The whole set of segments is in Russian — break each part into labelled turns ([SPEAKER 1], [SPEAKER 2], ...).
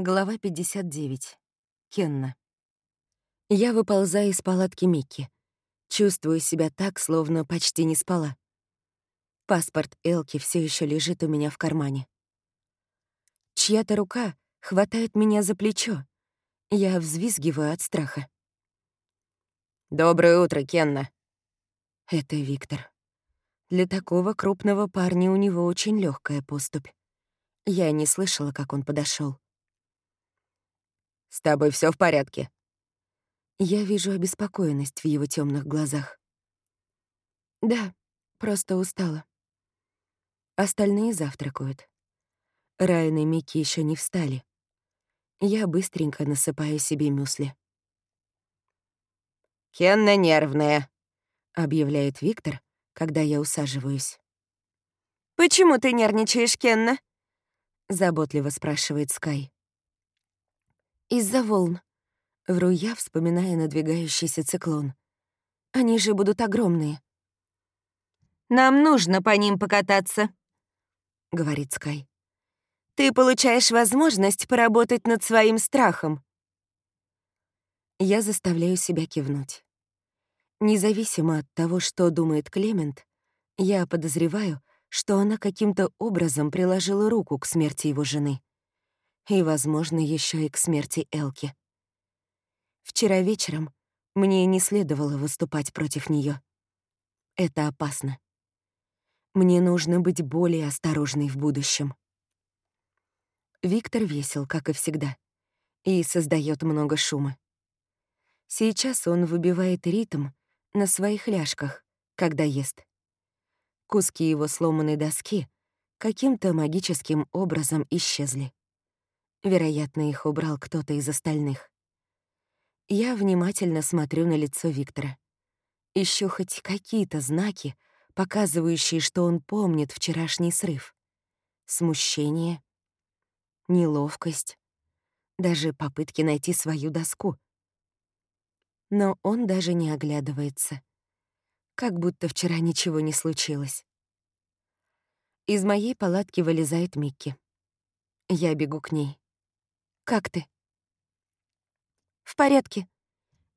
[SPEAKER 1] Глава 59. Кенна. Я выползаю из палатки Микки. Чувствую себя так, словно почти не спала. Паспорт Элки все еще лежит у меня в кармане. Чья-то рука хватает меня за плечо. Я взвизгиваю от страха.
[SPEAKER 2] «Доброе утро, Кенна».
[SPEAKER 1] Это Виктор. Для такого крупного парня у него очень легкая поступь. Я не слышала, как он подошел.
[SPEAKER 2] С тобой все в порядке?»
[SPEAKER 1] Я вижу обеспокоенность в его темных глазах. Да, просто устала. Остальные завтракают. Райан и Микки еще не встали. Я быстренько насыпаю себе мюсли.
[SPEAKER 2] «Кенна нервная», —
[SPEAKER 1] объявляет Виктор, когда я усаживаюсь.
[SPEAKER 3] «Почему ты нервничаешь, Кенна?»
[SPEAKER 1] — заботливо спрашивает Скай. Из-за волн. Вру я, вспоминая надвигающийся циклон. Они же будут огромные.
[SPEAKER 3] «Нам нужно по ним покататься», — говорит Скай. «Ты получаешь возможность поработать над своим страхом».
[SPEAKER 1] Я заставляю себя кивнуть. Независимо от того, что думает Клемент, я подозреваю, что она каким-то образом приложила руку к смерти его жены и, возможно, еще и к смерти Элки. Вчера вечером мне не следовало выступать против нее. Это опасно. Мне нужно быть более осторожной в будущем. Виктор весел, как и всегда, и создает много шума. Сейчас он выбивает ритм на своих ляжках, когда ест. Куски его сломанной доски каким-то магическим образом исчезли. Вероятно, их убрал кто-то из остальных. Я внимательно смотрю на лицо Виктора. Ищу хоть какие-то знаки, показывающие, что он помнит вчерашний срыв. Смущение, неловкость, даже попытки найти свою доску. Но он даже не оглядывается. Как будто вчера ничего не случилось. Из моей палатки вылезает Микки. Я бегу к ней. Как ты?»
[SPEAKER 3] «В порядке.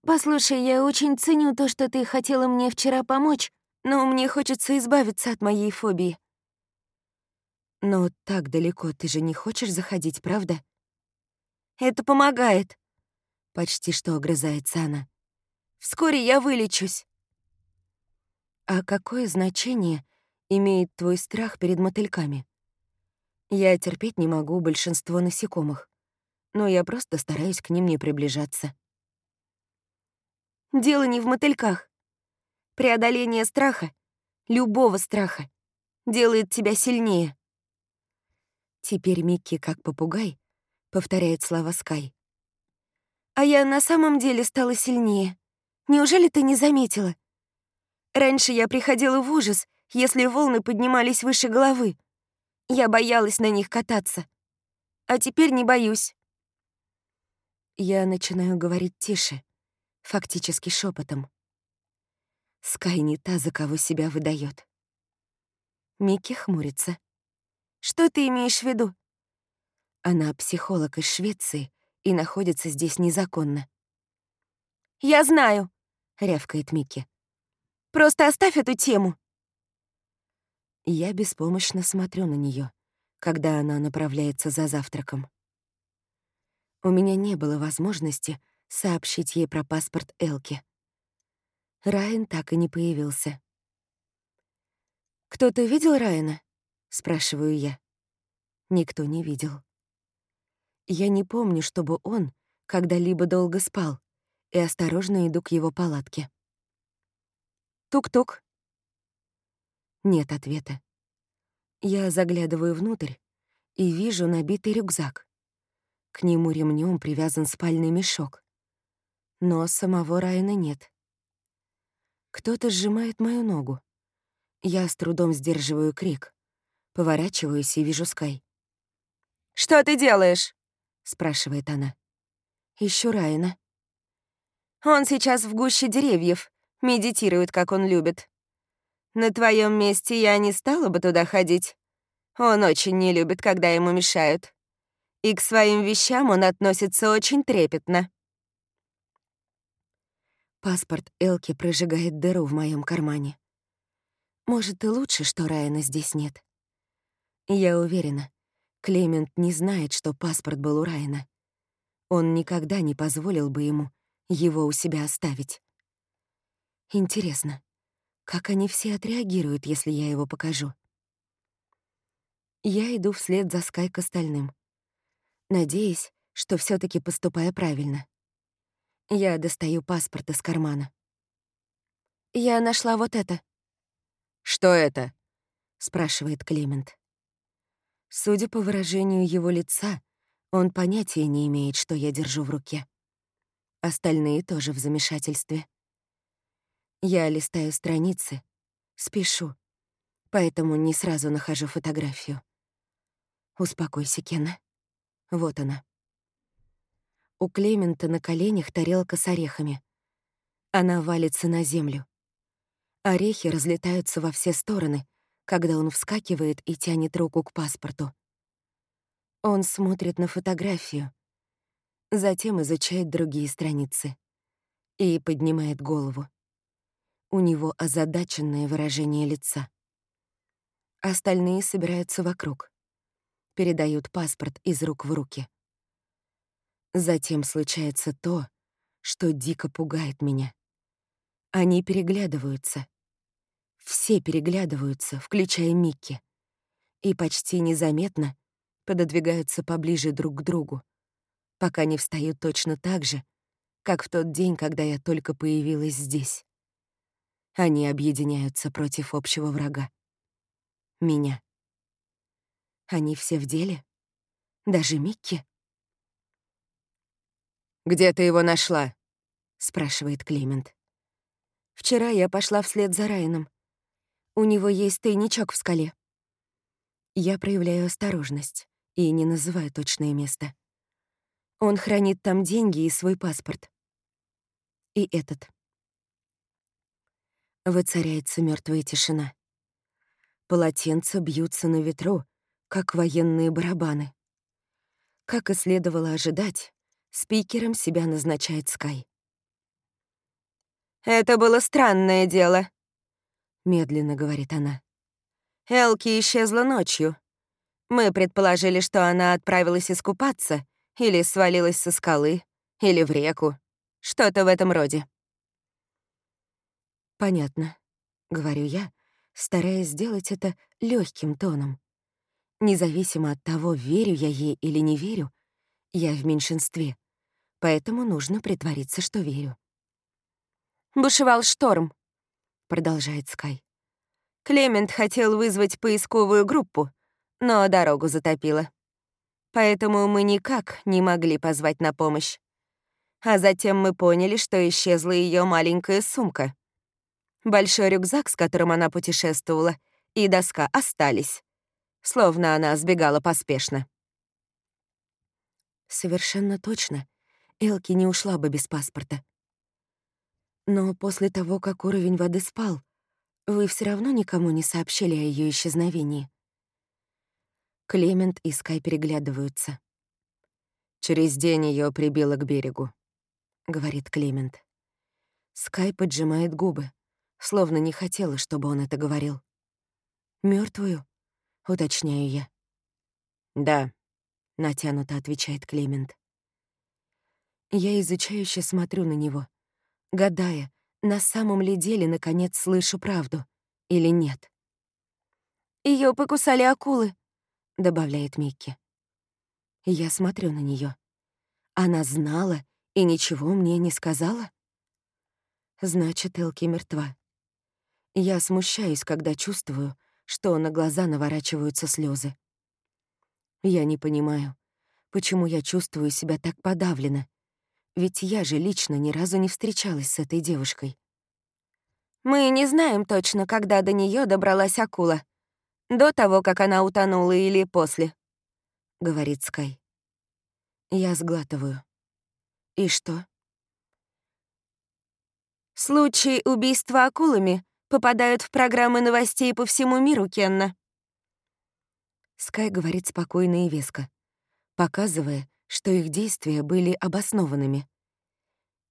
[SPEAKER 3] Послушай, я очень ценю то, что ты хотела мне вчера помочь, но мне хочется избавиться от моей фобии».
[SPEAKER 1] «Но так далеко ты же не хочешь заходить, правда?»
[SPEAKER 3] «Это помогает», —
[SPEAKER 1] почти что огрызается она.
[SPEAKER 3] «Вскоре я вылечусь».
[SPEAKER 1] «А какое значение имеет твой страх перед мотыльками?» Я терпеть не могу большинство насекомых но я просто стараюсь к ним не приближаться.
[SPEAKER 3] Дело не в мотыльках. Преодоление страха, любого страха, делает тебя сильнее.
[SPEAKER 1] Теперь Микки, как попугай, повторяет слова Скай.
[SPEAKER 3] А я на самом деле стала сильнее. Неужели ты не заметила? Раньше я приходила в ужас, если волны поднимались выше головы. Я боялась на них кататься. А теперь не боюсь.
[SPEAKER 1] Я начинаю говорить тише, фактически шепотом. Скай не та, за кого себя выдает. Микки хмурится.
[SPEAKER 3] «Что ты имеешь в виду?»
[SPEAKER 1] Она психолог из Швеции и находится здесь незаконно.
[SPEAKER 3] «Я знаю», —
[SPEAKER 1] рявкает Микки.
[SPEAKER 3] «Просто оставь эту тему».
[SPEAKER 1] Я беспомощно смотрю на нее, когда она направляется за завтраком. У меня не было возможности сообщить ей про паспорт Элки. Райан так и не появился. «Кто-то видел Райана?» — спрашиваю я. Никто не видел. Я не помню, чтобы он когда-либо долго спал, и осторожно иду к его палатке. Тук-тук. Нет ответа. Я заглядываю внутрь и вижу набитый рюкзак. К нему ремнем привязан спальный мешок. Но самого Райана нет. Кто-то сжимает мою ногу. Я с трудом сдерживаю крик. Поворачиваюсь и вижу Скай.
[SPEAKER 3] «Что ты делаешь?»
[SPEAKER 1] — спрашивает она. Ищу Райана.
[SPEAKER 3] «Он сейчас в гуще деревьев, медитирует, как он любит. На твоем месте я не стала бы туда ходить. Он очень не любит, когда ему мешают. И к своим вещам он относится очень трепетно.
[SPEAKER 1] Паспорт Элки прожигает дыру в моем кармане. Может, и лучше, что Райана здесь нет. Я уверена, Клемент не знает, что паспорт был у Райана. Он никогда не позволил бы ему его у себя оставить. Интересно, как они все отреагируют, если я его покажу? Я иду вслед за Скай к остальным, надеясь, что все таки поступаю правильно. Я достаю паспорт из кармана. «Я нашла вот это».
[SPEAKER 2] «Что это?»
[SPEAKER 1] — спрашивает Климент. Судя по выражению его лица, он понятия не имеет, что я держу в руке. Остальные тоже в замешательстве. Я листаю страницы, спешу, поэтому не сразу нахожу фотографию. Успокойся, Кена. Вот она. У Клемента на коленях тарелка с орехами. Она валится на землю. Орехи разлетаются во все стороны, когда он вскакивает и тянет руку к паспорту. Он смотрит на фотографию, затем изучает другие страницы и поднимает голову. У него озадаченное выражение лица. Остальные собираются вокруг, передают паспорт из рук в руки. Затем случается то, что дико пугает меня. Они переглядываются. Все переглядываются, включая Микки. И почти незаметно пододвигаются поближе друг к другу, пока не встают точно так же, как в тот день, когда я только появилась здесь. Они объединяются против общего врага. Меня. Они все в деле? Даже Микки?
[SPEAKER 2] «Где ты его нашла?»
[SPEAKER 1] — спрашивает Климент. «Вчера я пошла вслед за Райаном. У него есть тайничок в скале. Я проявляю осторожность и не называю точное место. Он хранит там деньги и свой паспорт. И этот. Воцаряется мертвая тишина. Полотенца бьются на ветру, как военные барабаны. Как и следовало ожидать, спикером себя назначает Скай.
[SPEAKER 3] «Это было странное дело», — медленно говорит она. «Элки исчезла ночью. Мы предположили, что она отправилась искупаться или свалилась со скалы, или в реку. Что-то в этом роде.
[SPEAKER 1] «Понятно», — говорю я, стараясь сделать это легким тоном. Независимо от того, верю я ей или не верю, я в меньшинстве, поэтому нужно притвориться, что верю.
[SPEAKER 3] «Бушевал шторм», —
[SPEAKER 1] продолжает Скай.
[SPEAKER 3] Клемент хотел вызвать поисковую группу, но дорогу затопило. Поэтому мы никак не могли позвать на помощь. А затем мы поняли, что исчезла ее маленькая сумка. Большой рюкзак, с которым она путешествовала, и доска остались. Словно она сбегала поспешно.
[SPEAKER 1] Совершенно точно. Элки не ушла бы без паспорта. Но после того, как уровень воды спал, вы все равно никому не сообщили о ее исчезновении. Клемент и Скай переглядываются.
[SPEAKER 2] «Через день ее прибило к берегу», — говорит Клемент.
[SPEAKER 1] Скай поджимает губы, словно не хотела, чтобы он это говорил. Мертвую, уточняю я.
[SPEAKER 2] «Да», —
[SPEAKER 1] натянуто отвечает Клемент. Я изучающе смотрю на него, гадая, на самом ли деле наконец слышу правду или нет.
[SPEAKER 3] Ее покусали акулы», —
[SPEAKER 1] добавляет Микки. Я смотрю на нее. Она знала и ничего мне не сказала? Значит, Элки мертва. Я смущаюсь, когда чувствую, что на глаза наворачиваются слезы. Я не понимаю, почему я чувствую себя так подавленно, ведь я же лично ни разу не встречалась с этой девушкой.
[SPEAKER 3] «Мы не знаем точно, когда до нее добралась акула», до того, как она утонула или после?»
[SPEAKER 1] — говорит Скай. Я сглатываю. «И что?»
[SPEAKER 3] «Случаи убийства акулами попадают в программы новостей по всему миру, Кенна».
[SPEAKER 1] Скай говорит спокойно и веско. показывая, что их действия были обоснованными.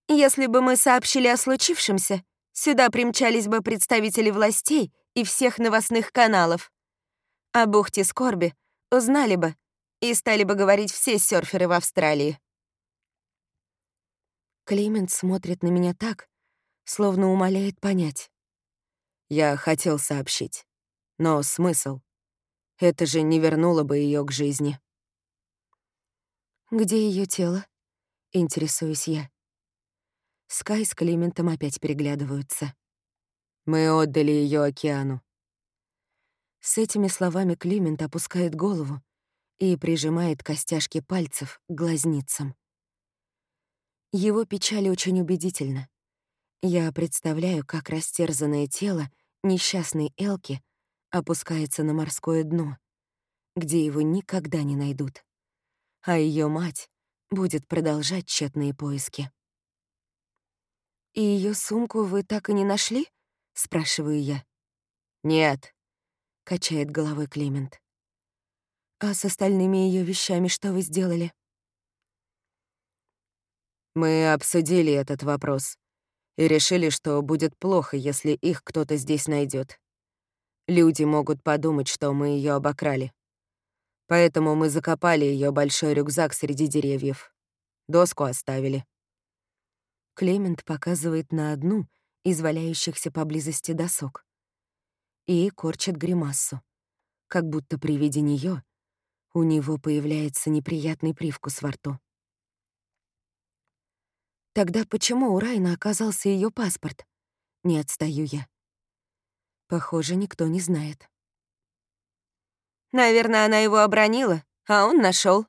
[SPEAKER 3] «Если бы мы сообщили о случившемся, сюда примчались бы представители властей и всех новостных каналов. О бухте Скорби узнали бы и стали бы говорить все серферы в Австралии».
[SPEAKER 1] Климент смотрит на меня так, словно умоляет понять.
[SPEAKER 2] Я хотел сообщить. Но смысл? Это же не вернуло бы ее к жизни.
[SPEAKER 1] «Где ее тело?» — интересуюсь я. Скай с Климентом опять переглядываются.
[SPEAKER 2] Мы отдали ее океану.
[SPEAKER 1] С этими словами Климент опускает голову и прижимает костяшки пальцев к глазницам. Его печаль очень убедительна. Я представляю, как растерзанное тело несчастной Элки опускается на морское дно, где его никогда не найдут, а ее мать будет продолжать тщетные поиски. «И ее сумку вы так и не нашли?» — спрашиваю я.
[SPEAKER 2] «Нет», —
[SPEAKER 1] качает головой Климент. «А с остальными ее вещами что вы сделали?»
[SPEAKER 2] Мы обсудили этот вопрос и решили, что будет плохо, если их кто-то здесь найдет. Люди могут подумать, что мы ее обокрали. Поэтому мы закопали ее большой рюкзак среди деревьев. Доску оставили.
[SPEAKER 1] Клемент показывает на одну из валяющихся поблизости досок и корчит гримассу, как будто при виде нее у него появляется неприятный привкус во рту. Тогда почему у Райна оказался ее паспорт? Не отстаю я. Похоже, никто не знает.
[SPEAKER 3] Наверное, она его обронила, а он нашел.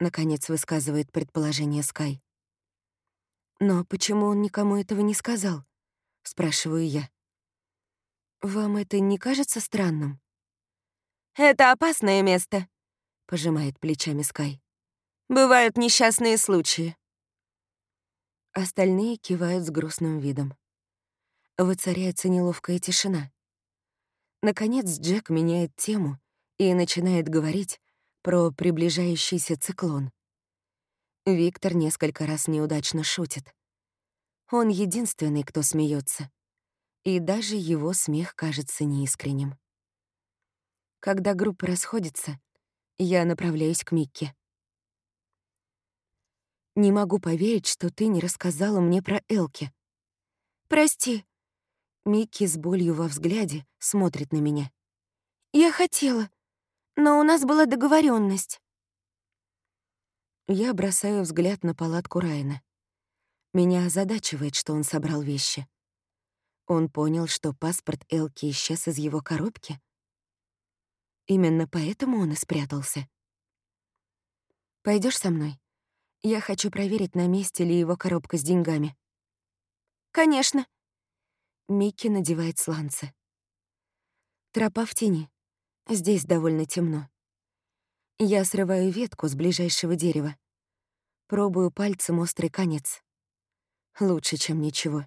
[SPEAKER 1] Наконец высказывает предположение Скай. Но почему он никому этого не сказал? Спрашиваю я. Вам это не кажется странным?
[SPEAKER 3] Это опасное место,
[SPEAKER 1] пожимает плечами Скай.
[SPEAKER 3] Бывают несчастные случаи.
[SPEAKER 1] Остальные кивают с грустным видом. Воцаряется неловкая тишина. Наконец Джек меняет тему и начинает говорить про приближающийся циклон. Виктор несколько раз неудачно шутит. Он единственный, кто смеется, и даже его смех кажется неискренним. Когда группа расходится, я направляюсь к Микке. Не могу поверить, что ты не рассказала мне про Элки.
[SPEAKER 3] Прости.
[SPEAKER 1] Микки с болью во взгляде смотрит на меня.
[SPEAKER 3] Я хотела, но у нас была договоренность.
[SPEAKER 1] Я бросаю взгляд на палатку Райана. Меня озадачивает, что он собрал вещи. Он понял, что паспорт Элки исчез из его коробки. Именно поэтому он и спрятался. Пойдешь со мной? Я хочу проверить, на месте ли его коробка с деньгами.
[SPEAKER 3] Конечно.
[SPEAKER 1] Микки надевает сланцы. Тропа в тени. Здесь довольно темно. Я срываю ветку с ближайшего дерева. Пробую пальцем острый конец. Лучше, чем ничего.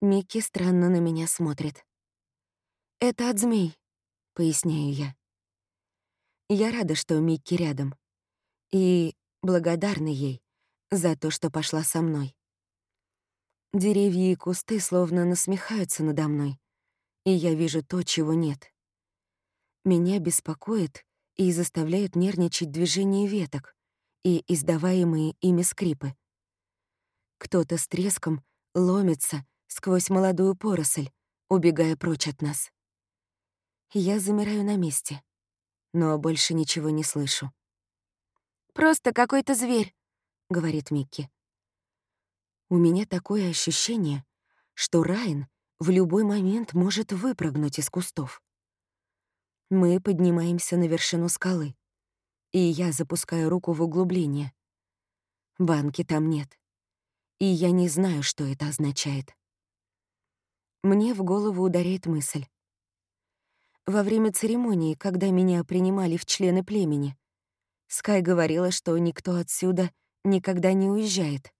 [SPEAKER 1] Микки странно на меня смотрит. «Это от змей», — поясняю я. Я рада, что Микки рядом. И благодарна ей за то, что пошла со мной. Деревья и кусты словно насмехаются надо мной, и я вижу то, чего нет. Меня беспокоит и заставляют нервничать движение веток и издаваемые ими скрипы. Кто-то с треском ломится сквозь молодую поросль, убегая прочь от нас. Я замираю на месте, но больше ничего не слышу.
[SPEAKER 3] Просто какой-то зверь», —
[SPEAKER 1] говорит Микки. У меня такое ощущение, что Райан в любой момент может выпрыгнуть из кустов. Мы поднимаемся на вершину скалы, и я запускаю руку в углубление. Банки там нет, и я не знаю, что это означает. Мне в голову ударяет мысль. Во время церемонии, когда меня принимали в члены племени, Скай говорила, что никто отсюда никогда не уезжает.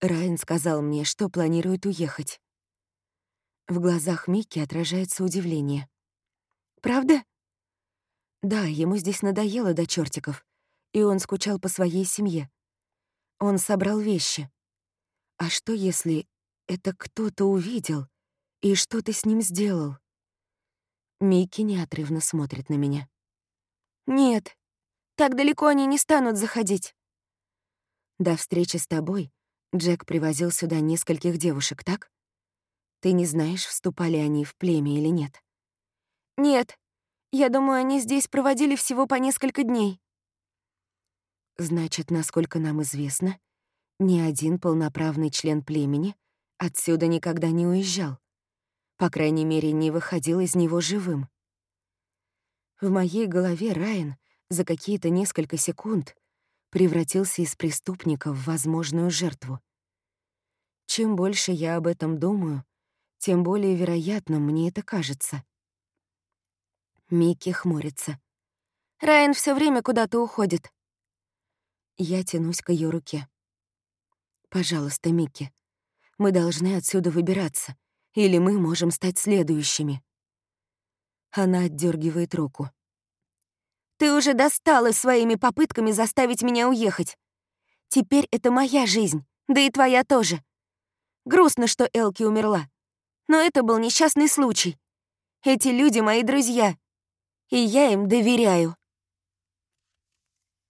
[SPEAKER 1] Райан сказал мне, что планирует уехать. В глазах Микки отражается удивление. «Правда?» Да, ему здесь надоело до чертиков, и он скучал по своей семье. Он собрал вещи. А что, если это кто-то увидел и что-то с ним сделал? Микки неотрывно смотрит на меня.
[SPEAKER 3] «Нет, так далеко они не станут заходить».
[SPEAKER 1] До встречи с тобой Джек привозил сюда нескольких девушек, так? Ты не знаешь, вступали они в племя или нет?
[SPEAKER 3] Нет, я думаю, они здесь проводили всего по несколько дней.
[SPEAKER 1] Значит, насколько нам известно, ни один полноправный член племени отсюда никогда не уезжал. По крайней мере, не выходил из него живым. В моей голове Райан за какие-то несколько секунд превратился из преступника в возможную жертву. Чем больше я об этом думаю, тем более вероятным мне это кажется. Микки хмурится.
[SPEAKER 3] Райан все время куда-то уходит.
[SPEAKER 1] Я тянусь к ее руке. «Пожалуйста, Микки, мы должны отсюда выбираться, или мы можем стать следующими». Она отдергивает руку.
[SPEAKER 3] Ты уже достала своими попытками заставить меня уехать. Теперь это моя жизнь, да и твоя тоже. Грустно, что Элки умерла. Но это был несчастный случай. Эти люди — мои друзья. И я им доверяю.